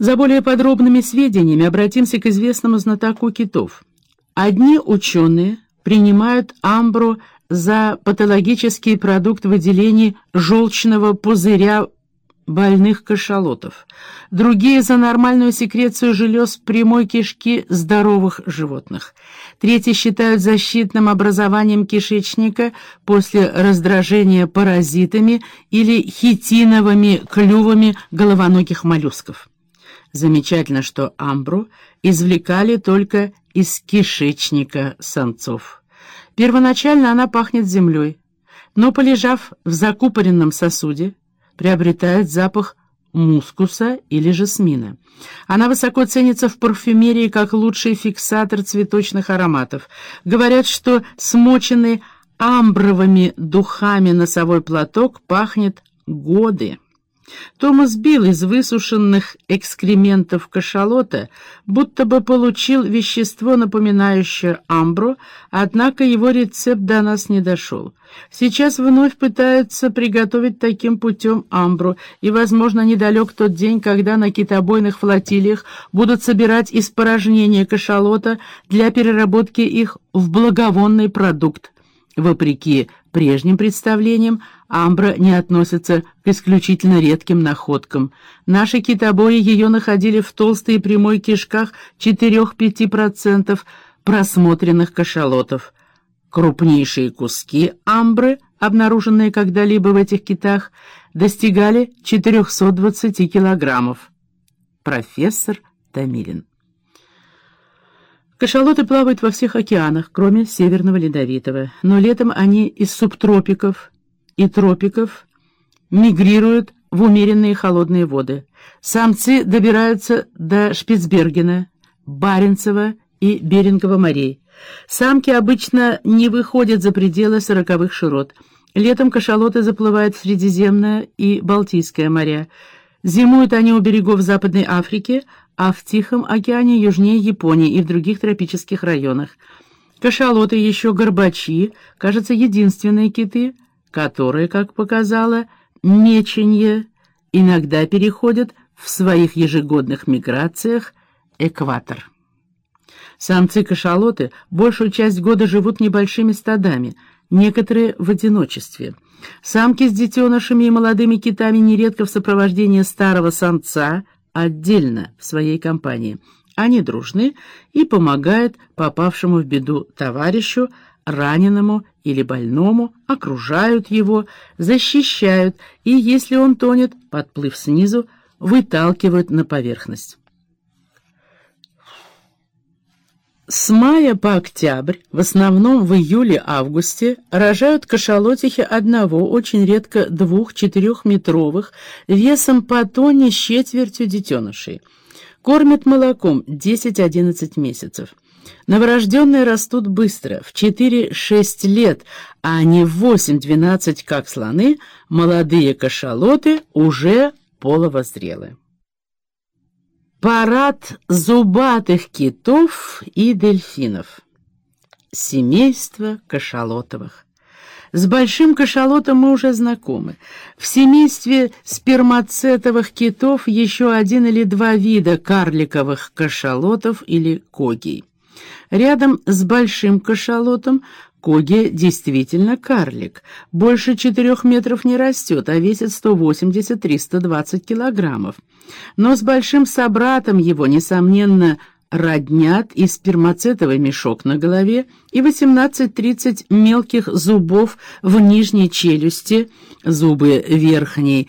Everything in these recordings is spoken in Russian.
За более подробными сведениями обратимся к известному знатоку китов. Одни ученые принимают амбру за патологический продукт выделения желчного пузыря больных кашалотов, другие за нормальную секрецию желез прямой кишки здоровых животных. Третьи считают защитным образованием кишечника после раздражения паразитами или хитиновыми клювами головоногих моллюсков. Замечательно, что амбру извлекали только из кишечника самцов. Первоначально она пахнет землей, но, полежав в закупоренном сосуде, приобретает запах мускуса или жасмина. Она высоко ценится в парфюмерии как лучший фиксатор цветочных ароматов. Говорят, что смоченный амбровыми духами носовой платок пахнет годы. Томас Билл из высушенных экскрементов кашалота будто бы получил вещество, напоминающее амбру, однако его рецепт до нас не дошел. Сейчас вновь пытаются приготовить таким путем амбру, и, возможно, недалек тот день, когда на китобойных флотилиях будут собирать испорожнения кашалота для переработки их в благовонный продукт. Вопреки прежним представлениям, амбра не относится к исключительно редким находкам. Наши китобои ее находили в толстой и прямой кишках 4-5% просмотренных кашалотов. Крупнейшие куски амбры, обнаруженные когда-либо в этих китах, достигали 420 килограммов. Профессор Томилин Кашалоты плавают во всех океанах, кроме Северного Ледовитого, но летом они из субтропиков и тропиков мигрируют в умеренные холодные воды. Самцы добираются до Шпицбергена, Баренцева и Берингова морей. Самки обычно не выходят за пределы сороковых широт. Летом кашалоты заплывают в Средиземное и Балтийское моря. Зимуют они у берегов Западной Африки, а в Тихом океане южнее Японии и в других тропических районах. Кашалоты еще горбачи, кажется, единственные киты, которые, как показало, меченье иногда переходят в своих ежегодных миграциях экватор. Самцы-кашалоты большую часть года живут небольшими стадами, некоторые в одиночестве. Самки с детенышами и молодыми китами нередко в сопровождении старого самца – отдельно в своей компании. Они дружны и помогают попавшему в беду товарищу, раненому или больному, окружают его, защищают и, если он тонет, подплыв снизу, выталкивают на поверхность. С мая по октябрь, в основном в июле-августе, рожают кашалотихи одного, очень редко двух-четырехметровых, весом по тонне с четвертью детенышей. Кормят молоком 10-11 месяцев. Новорожденные растут быстро, в 4-6 лет, а не в 8-12, как слоны, молодые кашалоты уже половозрелые. Парад зубатых китов и дельфинов. Семейство кашалотовых. С большим кашалотом мы уже знакомы. В семействе спермацетовых китов еще один или два вида карликовых кашалотов или когий. Рядом с большим кашалотом Коги действительно карлик. Больше четырех метров не растет, а весит 180-320 килограммов. Но с большим собратом его, несомненно, роднят и спермацетовый мешок на голове, и 18-30 мелких зубов в нижней челюсти, зубы верхней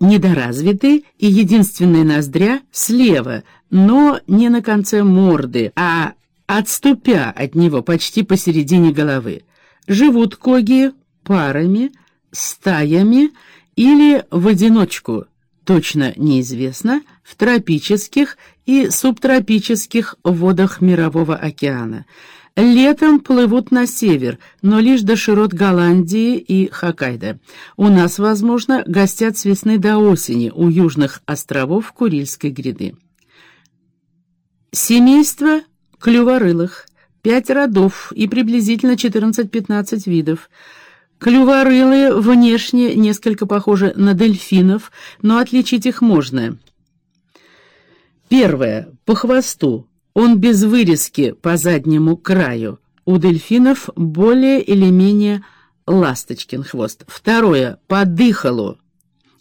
недоразвиты, и единственная ноздря слева, но не на конце морды, а отступя от него почти посередине головы. Живут коги парами, стаями или в одиночку, точно неизвестно, в тропических и субтропических водах Мирового океана. Летом плывут на север, но лишь до широт Голландии и Хоккайдо. У нас, возможно, гостят с весны до осени у южных островов Курильской гряды. Семейство клюворылых, пять родов и приблизительно 14-15 видов. Клюворылые внешне несколько похожи на дельфинов, но отличить их можно. Первое. По хвосту. Он без вырезки по заднему краю. У дельфинов более или менее ласточкин хвост. Второе. По дыхалу.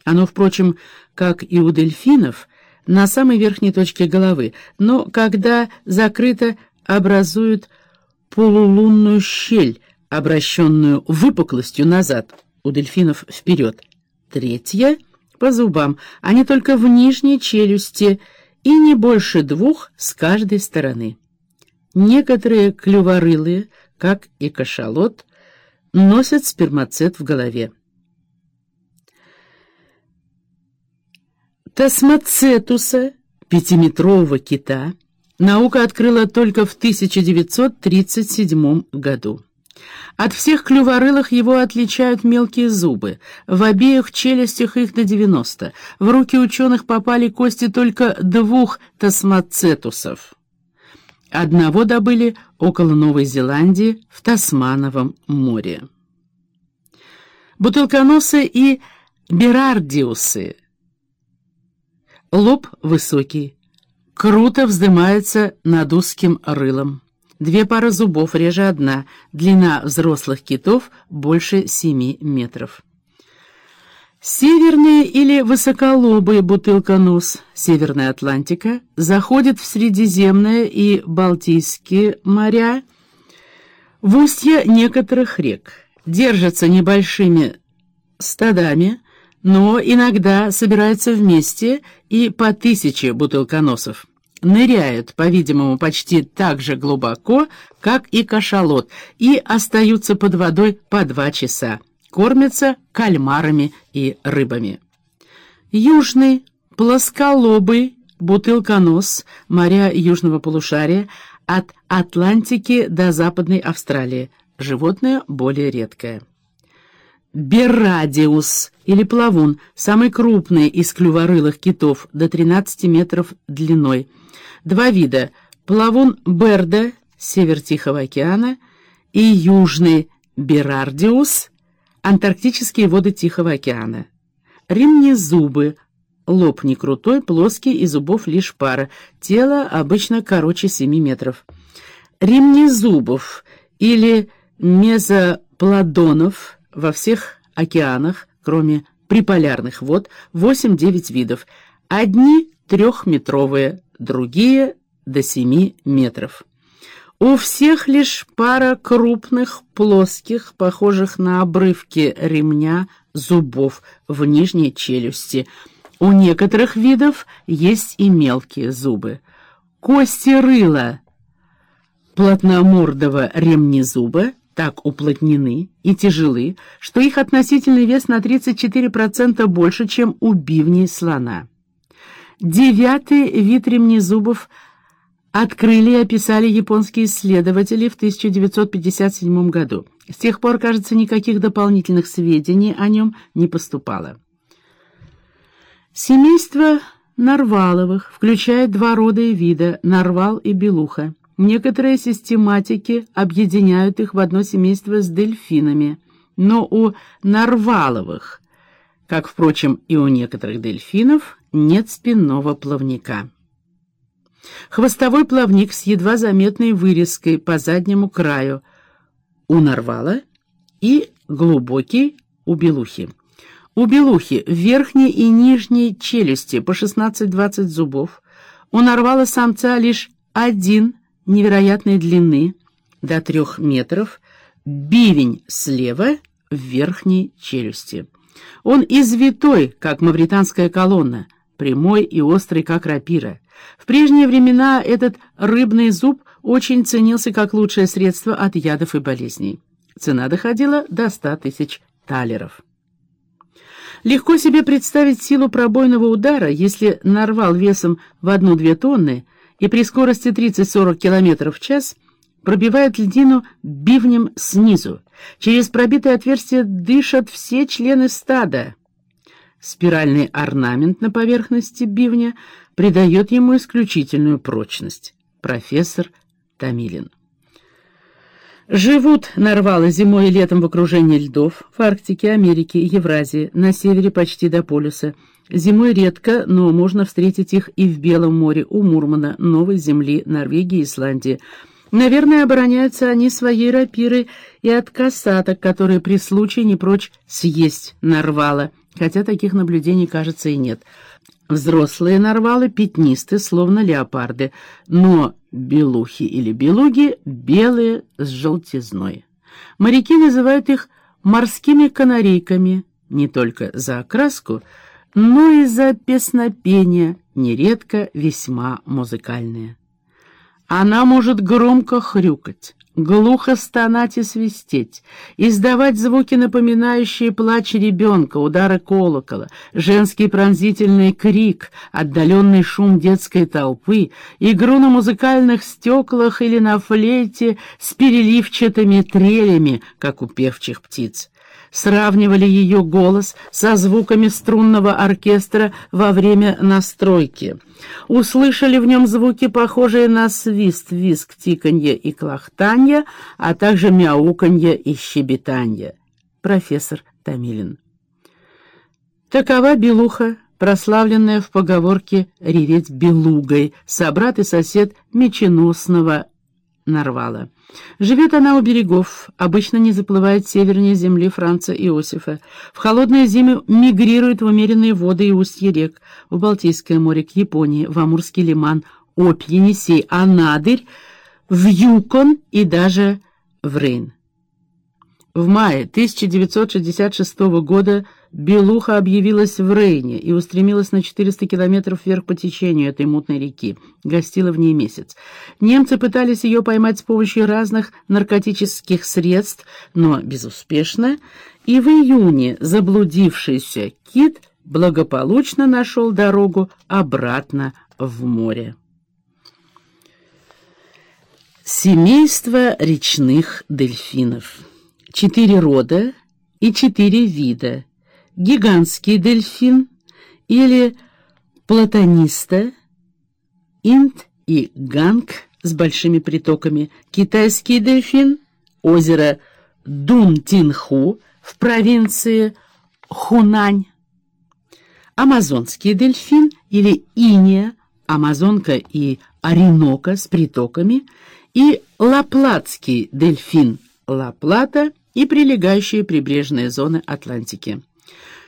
Оно, впрочем, как и у дельфинов, на самой верхней точке головы, но когда закрыто, образует полулунную щель, обращенную выпуклостью назад, у дельфинов вперед. Третье — по зубам, они только в нижней челюсти и не больше двух с каждой стороны. Некоторые клюворылые, как и кашалот, носят спермацет в голове. Тасмацетуса, пятиметрового кита, наука открыла только в 1937 году. От всех клюворылых его отличают мелкие зубы. В обеих челюстях их до 90. В руки ученых попали кости только двух тасмацетусов. Одного добыли около Новой Зеландии в Тасмановом море. Бутылконосы и берардиусы. Лоб высокий, круто вздымается над узким рылом. Две пары зубов, реже одна, длина взрослых китов больше 7 метров. Северные или высоколобые бутылконос Северная Атлантика заходят в Средиземное и Балтийские моря, в устья некоторых рек, держатся небольшими стадами, но иногда собираются вместе и по тысяче бутылконосов. Ныряют, по-видимому, почти так же глубоко, как и кашалот, и остаются под водой по два часа кормятся кальмарами и рыбами. Южный, плосколобый, бутылконос, моря южного полушария, от Атлантики до Западной Австралии. Животное более редкое. Беррадиус или плавун, самый крупный из клюворылых китов, до 13 метров длиной. Два вида – плавун Берда, север Тихого океана, и южный Берардиус – Антарктические воды Тихого океана. Римни зубы. Лоб не крутой, плоский, и зубов лишь пара. Тело обычно короче 7 метров. Римни зубов или мезоплодонов во всех океанах, кроме приполярных вод, 8-9 видов. Одни трехметровые, другие до 7 метров. У всех лишь пара крупных, плоских, похожих на обрывки ремня, зубов в нижней челюсти. У некоторых видов есть и мелкие зубы. Кости рыла плотномордого ремнезуба так уплотнены и тяжелы, что их относительный вес на 34% больше, чем у бивней слона. Девятый вид ремнезубов – открыли и описали японские исследователи в 1957 году. С тех пор, кажется, никаких дополнительных сведений о нем не поступало. Семейство нарваловых включает два рода и вида – нарвал и белуха. Некоторые систематики объединяют их в одно семейство с дельфинами, но у нарваловых, как, впрочем, и у некоторых дельфинов, нет спинного плавника. Хвостовой плавник с едва заметной вырезкой по заднему краю у нарвала и глубокий у белухи. У белухи в верхней и нижней челюсти по 16-20 зубов, у нарвала самца лишь один невероятной длины, до трех метров, бивень слева в верхней челюсти. Он извитой, как мавританская колонна, прямой и острый, как рапира. В прежние времена этот рыбный зуб очень ценился как лучшее средство от ядов и болезней. Цена доходила до 100 тысяч талеров. Легко себе представить силу пробойного удара, если нарвал весом в 1-2 тонны и при скорости 30-40 км в час пробивает льдину бивнем снизу. Через пробитое отверстие дышат все члены стада. Спиральный орнамент на поверхности бивня придает ему исключительную прочность. Профессор Томилин. Живут нарвалы зимой и летом в окружении льдов, в Арктике, Америке и Евразии, на севере почти до полюса. Зимой редко, но можно встретить их и в Белом море, у Мурмана, Новой Земли, Норвегии и Исландии. Наверное, обороняются они своей рапирой и от касаток, которые при случае не прочь съесть нарвала, хотя таких наблюдений, кажется, и нет. Взрослые нарвалы пятнисты, словно леопарды, но белухи или белуги белые с желтизной. Моряки называют их морскими канарейками не только за окраску, но и за песнопение, нередко весьма музыкальное. Она может громко хрюкать, глухо стонать и свистеть, издавать звуки, напоминающие плач ребенка, удары колокола, женский пронзительный крик, отдаленный шум детской толпы, игру на музыкальных стеклах или на флейте с переливчатыми трелями, как у певчих птиц сравнивали ее голос со звуками струнного оркестра во время настройки. Услышали в нем звуки, похожие на свист, визг, тиканье и клохтанье, а также мяуканье и щебетанье. Профессор Томилин. Такова белуха, прославленная в поговорке «реветь белугой», собрат и сосед меченосного Нарвала. Живет она у берегов, обычно не заплывает севернее земли Франца Иосифа. В холодные зимы мигрирует в умеренные воды и устья рек, в Балтийское море, к Японии, в Амурский лиман, Обь, Енисей, Анадырь, в Юкон и даже в Рейн. В мае 1966 года Белуха объявилась в Рейне и устремилась на 400 километров вверх по течению этой мутной реки. Гостила в ней месяц. Немцы пытались ее поймать с помощью разных наркотических средств, но безуспешно, и в июне заблудившийся кит благополучно нашел дорогу обратно в море. Семейство речных дельфинов. Четыре рода и четыре вида – гигантский дельфин или платониста, инт и ганг с большими притоками, китайский дельфин, озеро Дун-Тинху в провинции Хунань, амазонский дельфин или иния, амазонка и оренока с притоками и лаплатский дельфин, Ла-Плата и прилегающие прибрежные зоны Атлантики.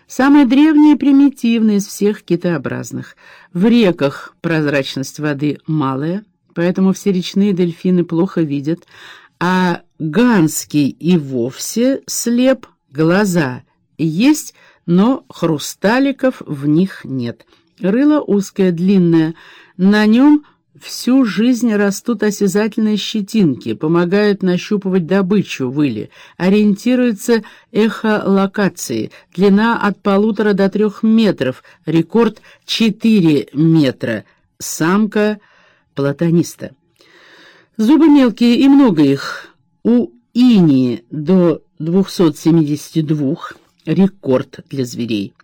Самый древний и примитивный из всех китообразных. В реках прозрачность воды малая, поэтому все речные дельфины плохо видят, а ганский и вовсе слеп, глаза есть, но хрусталиков в них нет. Рыло узкое, длинное, на нем Всю жизнь растут осязательные щетинки, помогают нащупывать добычу выли, ориентируются эхолокацией, длина от полутора до трех метров, рекорд четыре метра, самка платониста. Зубы мелкие и много их, у инии до 272, рекорд для зверей.